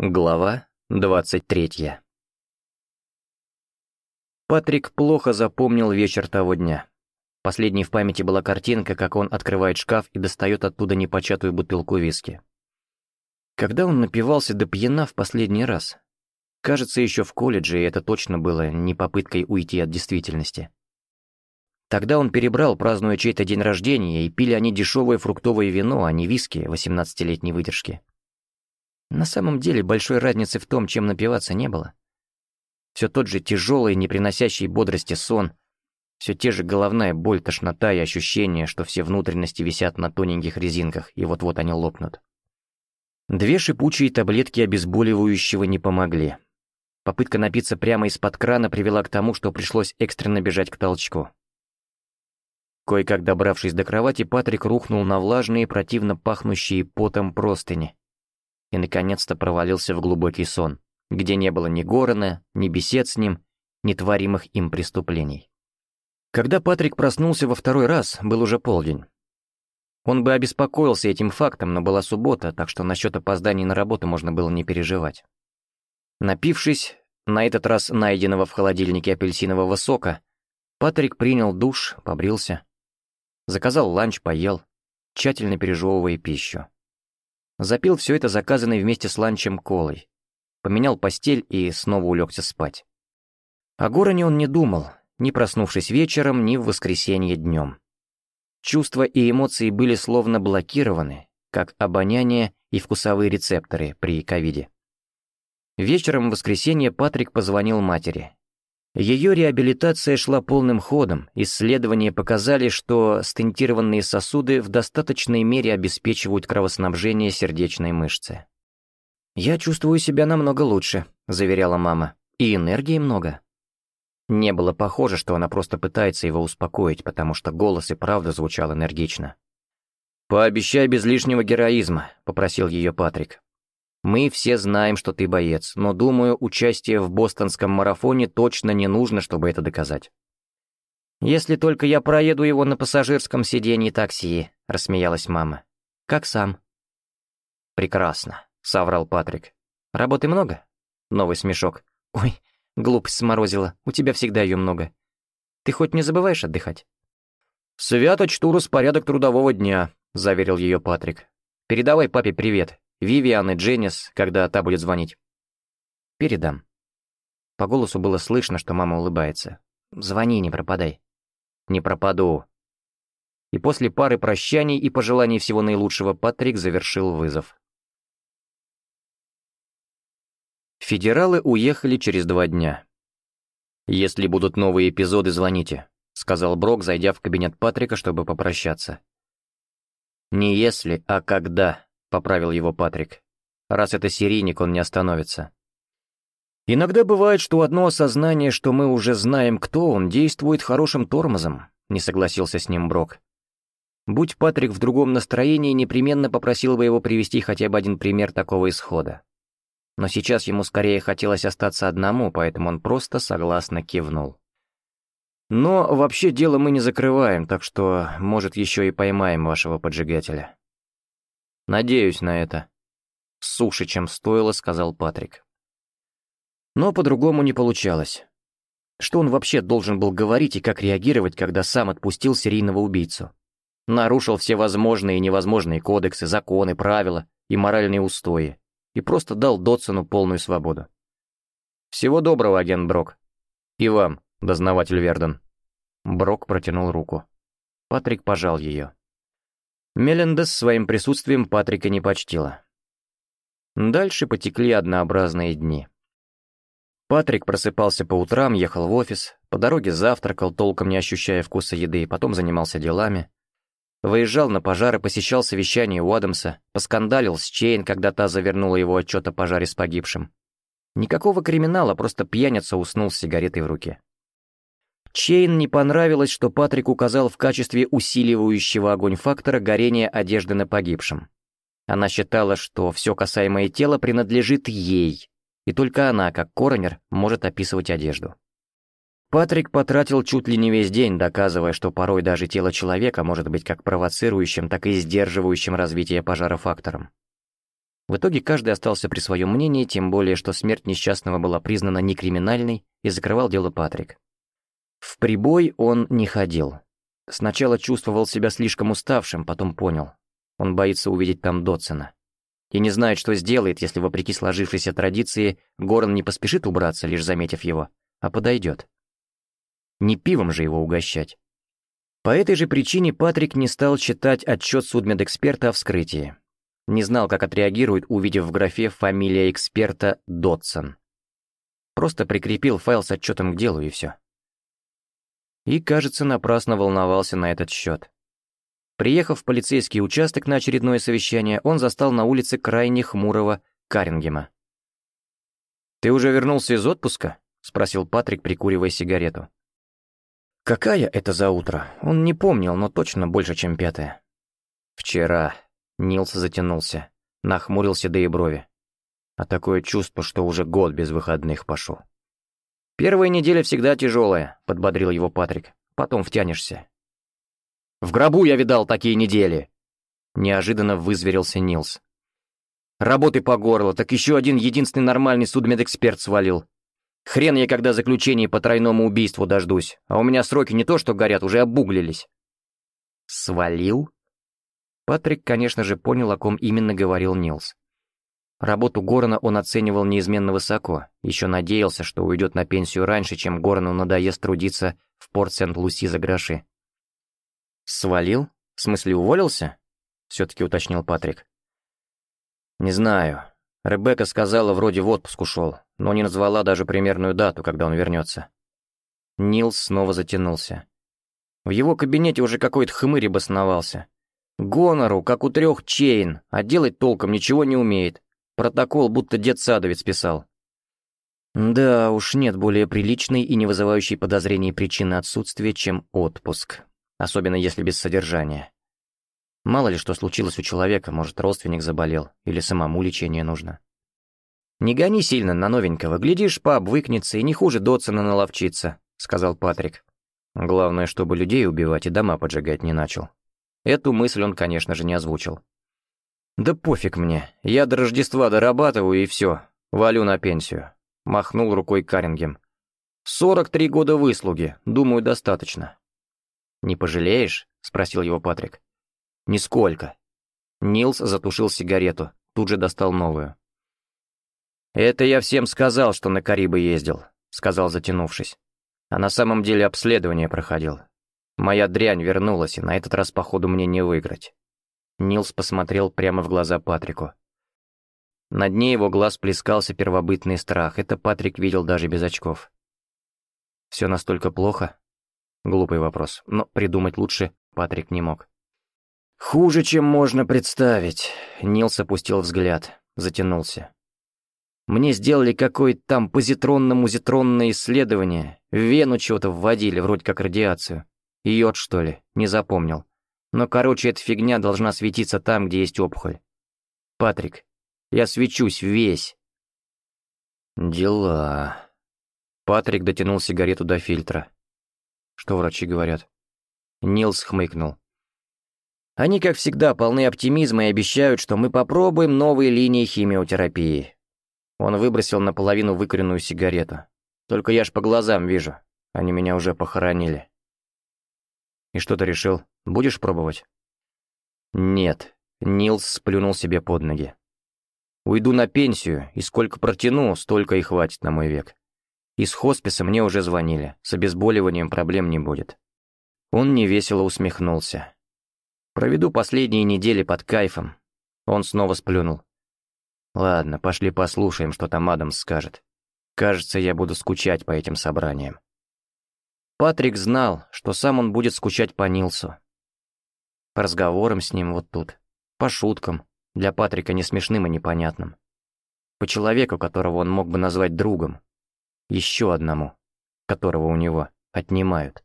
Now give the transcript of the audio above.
Глава 23 Патрик плохо запомнил вечер того дня. Последней в памяти была картинка, как он открывает шкаф и достает оттуда непочатую бутылку виски. Когда он напивался до пьяна в последний раз? Кажется, еще в колледже, и это точно было не попыткой уйти от действительности. Тогда он перебрал, празднуя чей-то день рождения, и пили они дешевое фруктовое вино, а не виски 18-летней выдержки. На самом деле большой разницы в том, чем напиваться, не было. Все тот же тяжелый, не приносящий бодрости сон, все те же головная боль, тошнота и ощущение, что все внутренности висят на тоненьких резинках, и вот-вот они лопнут. Две шипучие таблетки обезболивающего не помогли. Попытка напиться прямо из-под крана привела к тому, что пришлось экстренно бежать к толчку. Кое-как добравшись до кровати, Патрик рухнул на влажные, противно пахнущие потом простыни и наконец-то провалился в глубокий сон, где не было ни Горана, ни бесед с ним, ни творимых им преступлений. Когда Патрик проснулся во второй раз, был уже полдень. Он бы обеспокоился этим фактом, но была суббота, так что насчет опозданий на работу можно было не переживать. Напившись, на этот раз найденного в холодильнике апельсинового сока, Патрик принял душ, побрился, заказал ланч, поел, тщательно пережевывая пищу. Запил все это заказанной вместе с ланчем колой. Поменял постель и снова улегся спать. О Гороне он не думал, ни проснувшись вечером, ни в воскресенье днем. Чувства и эмоции были словно блокированы, как обоняние и вкусовые рецепторы при ковиде. Вечером в воскресенье Патрик позвонил матери, ее реабилитация шла полным ходом, исследования показали, что стентированные сосуды в достаточной мере обеспечивают кровоснабжение сердечной мышцы. «Я чувствую себя намного лучше», — заверяла мама, — «и энергии много». Не было похоже, что она просто пытается его успокоить, потому что голос и правда звучал энергично. «Пообещай без лишнего героизма», — попросил ее Патрик. Мы все знаем, что ты боец, но, думаю, участие в бостонском марафоне точно не нужно, чтобы это доказать». «Если только я проеду его на пассажирском сиденье такси», — рассмеялась мама. «Как сам?» «Прекрасно», — соврал Патрик. «Работы много?» Новый смешок. «Ой, глупость сморозила, у тебя всегда ее много. Ты хоть не забываешь отдыхать?» «Свято чту распорядок трудового дня», — заверил ее Патрик. «Передавай папе привет, Вивиан и Дженнис, когда та будет звонить». «Передам». По голосу было слышно, что мама улыбается. «Звони, не пропадай». «Не пропаду». И после пары прощаний и пожеланий всего наилучшего Патрик завершил вызов. Федералы уехали через два дня. «Если будут новые эпизоды, звоните», — сказал Брок, зайдя в кабинет Патрика, чтобы попрощаться. «Не если, а когда», — поправил его Патрик. «Раз это серийник, он не остановится». «Иногда бывает, что одно осознание, что мы уже знаем, кто он, действует хорошим тормозом», — не согласился с ним Брок. «Будь Патрик в другом настроении, непременно попросил бы его привести хотя бы один пример такого исхода. Но сейчас ему скорее хотелось остаться одному, поэтому он просто согласно кивнул». «Но вообще дело мы не закрываем, так что, может, еще и поймаем вашего поджигателя». Надеюсь на это. Суше, чем стоило, сказал Патрик. Но по-другому не получалось. Что он вообще должен был говорить и как реагировать, когда сам отпустил серийного убийцу? Нарушил все возможные и невозможные кодексы, законы, правила и моральные устои. И просто дал Дотсону полную свободу. «Всего доброго, агент Брок. И вам, дознаватель Верден». Брок протянул руку. Патрик пожал ее. Мелендес своим присутствием Патрика не почтила. Дальше потекли однообразные дни. Патрик просыпался по утрам, ехал в офис, по дороге завтракал, толком не ощущая вкуса еды, потом занимался делами. Выезжал на пожары, посещал совещание у Адамса, поскандалил с Чейн, когда та завернула его отчет о пожаре с погибшим. Никакого криминала, просто пьяница уснул с сигаретой в руке. Чейн не понравилось, что Патрик указал в качестве усиливающего огонь фактора горение одежды на погибшем. Она считала, что все касаемое тела принадлежит ей, и только она, как коронер, может описывать одежду. Патрик потратил чуть ли не весь день, доказывая, что порой даже тело человека может быть как провоцирующим, так и сдерживающим развитие пожара фактором. В итоге каждый остался при своем мнении, тем более, что смерть несчастного была признана некриминальной и закрывал дело Патрик. В прибой он не ходил. Сначала чувствовал себя слишком уставшим, потом понял. Он боится увидеть там Дотсона. И не знает, что сделает, если, вопреки сложившейся традиции, Горн не поспешит убраться, лишь заметив его, а подойдет. Не пивом же его угощать. По этой же причине Патрик не стал читать отчет судмедэксперта о вскрытии. Не знал, как отреагирует, увидев в графе фамилия эксперта Дотсон. Просто прикрепил файл с отчетом к делу и все и, кажется, напрасно волновался на этот счет. Приехав в полицейский участок на очередное совещание, он застал на улице крайне хмурого Карингема. «Ты уже вернулся из отпуска?» — спросил Патрик, прикуривая сигарету. «Какая это за утро? Он не помнил, но точно больше, чем пятое». «Вчера», — Нилс затянулся, нахмурился до и брови. «А такое чувство, что уже год без выходных пошел». «Первая неделя всегда тяжелая», — подбодрил его Патрик. «Потом втянешься». «В гробу я видал такие недели!» Неожиданно вызверился Нилс. «Работы по горло, так еще один единственный нормальный судмедэксперт свалил. Хрен я когда заключение по тройному убийству дождусь, а у меня сроки не то что горят, уже обуглились». «Свалил?» Патрик, конечно же, понял, о ком именно говорил Нилс. Работу Горна он оценивал неизменно высоко, еще надеялся, что уйдет на пенсию раньше, чем Горну надоест трудиться в порт Сент-Луси за гроши. «Свалил? В смысле, уволился?» — все-таки уточнил Патрик. «Не знаю. Ребекка сказала, вроде в отпуск ушел, но не назвала даже примерную дату, когда он вернется». Нилс снова затянулся. В его кабинете уже какой-то хмырь обосновался. Гонору, как у трех Чейн, а делать толком ничего не умеет. Протокол будто Дед Садовец писал. Да уж, нет более приличной и не вызывающей подозрений причины отсутствия, чем отпуск. Особенно если без содержания. Мало ли что случилось у человека, может, родственник заболел, или самому лечение нужно. «Не гони сильно на новенького, глядишь, пообвыкнется и не хуже Дотсона наловчится», — сказал Патрик. Главное, чтобы людей убивать и дома поджигать не начал. Эту мысль он, конечно же, не озвучил. «Да пофиг мне, я до Рождества дорабатываю и все, валю на пенсию», — махнул рукой Карингем. «Сорок три года выслуги, думаю, достаточно». «Не пожалеешь?» — спросил его Патрик. «Нисколько». Нилс затушил сигарету, тут же достал новую. «Это я всем сказал, что на Карибы ездил», — сказал, затянувшись. «А на самом деле обследование проходил. Моя дрянь вернулась, и на этот раз, походу, мне не выиграть». Нилс посмотрел прямо в глаза Патрику. На дне его глаз плескался первобытный страх, это Патрик видел даже без очков. «Все настолько плохо?» Глупый вопрос, но придумать лучше Патрик не мог. «Хуже, чем можно представить», — Нилс опустил взгляд, затянулся. «Мне сделали какое-то там позитронно-музитронное исследование, в вену чего-то вводили, вроде как радиацию. Йод, что ли, не запомнил. Но, короче, эта фигня должна светиться там, где есть опухоль. Патрик, я свечусь весь. Дела. Патрик дотянул сигарету до фильтра. Что врачи говорят? Нилс хмыкнул. Они, как всегда, полны оптимизма и обещают, что мы попробуем новые линии химиотерапии. Он выбросил наполовину выкоренную сигарету. Только я ж по глазам вижу. Они меня уже похоронили. И что ты решил? Будешь пробовать?» «Нет», — Нилс сплюнул себе под ноги. «Уйду на пенсию, и сколько протяну, столько и хватит на мой век. Из хосписа мне уже звонили, с обезболиванием проблем не будет». Он невесело усмехнулся. «Проведу последние недели под кайфом». Он снова сплюнул. «Ладно, пошли послушаем, что там Адамс скажет. Кажется, я буду скучать по этим собраниям». Патрик знал, что сам он будет скучать по Нилсу. По разговорам с ним вот тут. По шуткам, для Патрика не смешным и непонятным. По человеку, которого он мог бы назвать другом. Еще одному, которого у него отнимают.